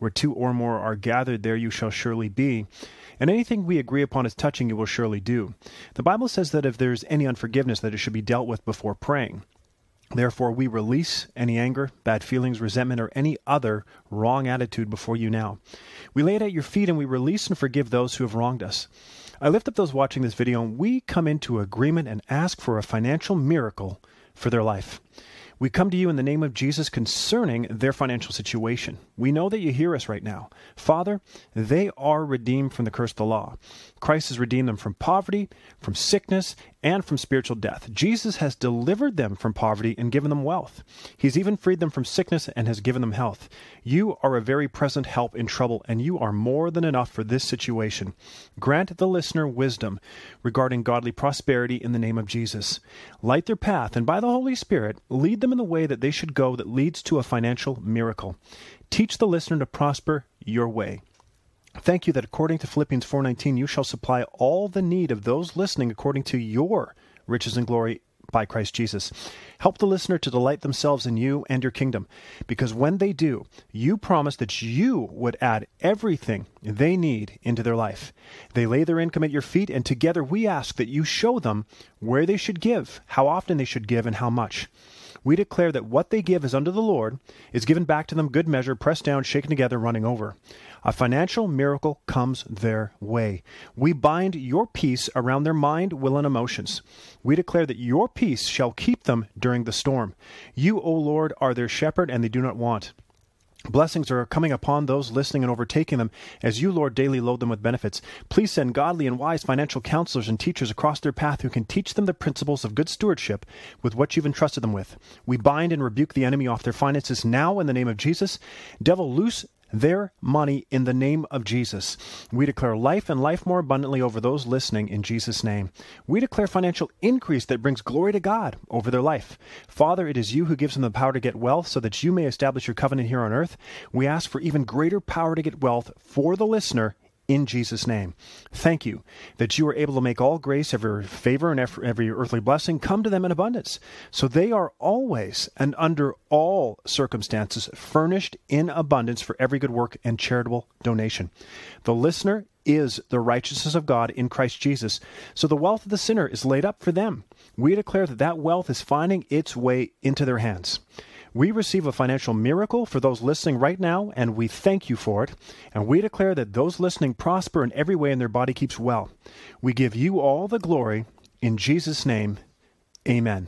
Where two or more are gathered, there you shall surely be. And anything we agree upon as touching you will surely do. The Bible says that if there is any unforgiveness, that it should be dealt with before praying. Therefore, we release any anger, bad feelings, resentment, or any other wrong attitude before you now. We lay it at your feet and we release and forgive those who have wronged us. I lift up those watching this video and we come into agreement and ask for a financial miracle for their life. We come to you in the name of Jesus concerning their financial situation. We know that you hear us right now. Father, they are redeemed from the curse of the law. Christ has redeemed them from poverty, from sickness, and from spiritual death. Jesus has delivered them from poverty and given them wealth. He's even freed them from sickness and has given them health. You are a very present help in trouble, and you are more than enough for this situation. Grant the listener wisdom regarding godly prosperity in the name of Jesus. Light their path, and by the Holy Spirit, lead them in the way that they should go that leads to a financial miracle. Teach the listener to prosper your way. Thank you that according to Philippians 4:19 you shall supply all the need of those listening according to your riches and glory by Christ Jesus. Help the listener to delight themselves in you and your kingdom, because when they do, you promise that you would add everything they need into their life. They lay their income at your feet, and together we ask that you show them where they should give, how often they should give, and how much. We declare that what they give is unto the Lord, is given back to them good measure, pressed down, shaken together, running over. A financial miracle comes their way. We bind your peace around their mind, will, and emotions. We declare that your peace shall keep them during the storm. You, O Lord, are their shepherd, and they do not want. Blessings are coming upon those listening and overtaking them as you, Lord, daily load them with benefits. Please send godly and wise financial counselors and teachers across their path who can teach them the principles of good stewardship with what you've entrusted them with. We bind and rebuke the enemy off their finances now in the name of Jesus. Devil, loose their money in the name of Jesus. We declare life and life more abundantly over those listening in Jesus' name. We declare financial increase that brings glory to God over their life. Father, it is you who gives them the power to get wealth so that you may establish your covenant here on earth. We ask for even greater power to get wealth for the listener in Jesus' name. Thank you that you are able to make all grace, every favor, and every earthly blessing come to them in abundance. So they are always and under all circumstances furnished in abundance for every good work and charitable donation. The listener is the righteousness of God in Christ Jesus. So the wealth of the sinner is laid up for them. We declare that that wealth is finding its way into their hands. We receive a financial miracle for those listening right now, and we thank you for it. And we declare that those listening prosper in every way and their body keeps well. We give you all the glory. In Jesus' name, amen.